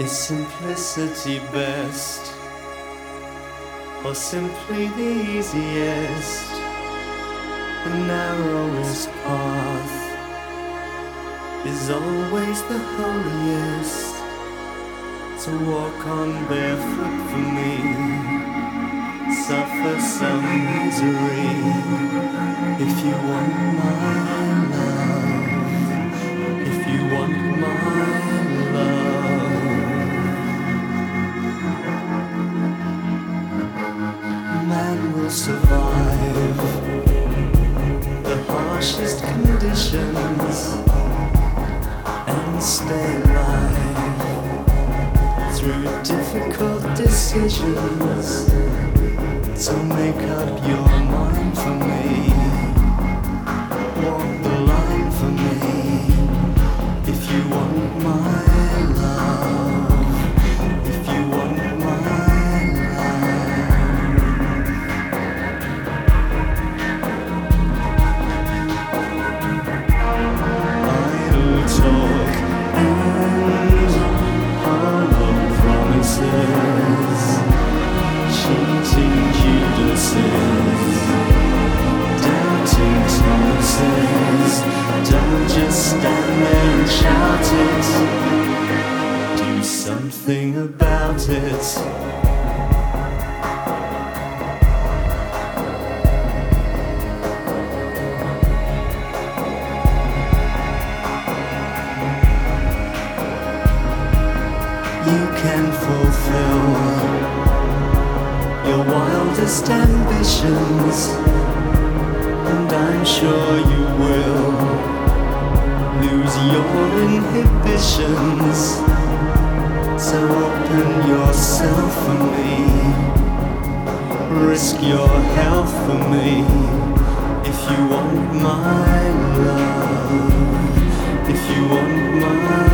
Is simplicity best? Or simply the easiest? The narrowest path is always the holiest. To walk on barefoot for me, suffer some misery. If you want my love, decisions. So make up your mind for me. Something about it. you can fulfill your wildest ambitions, and I'm sure you will lose your inhibitions. So open yourself for me, risk your health for me, if you want my love, if you want my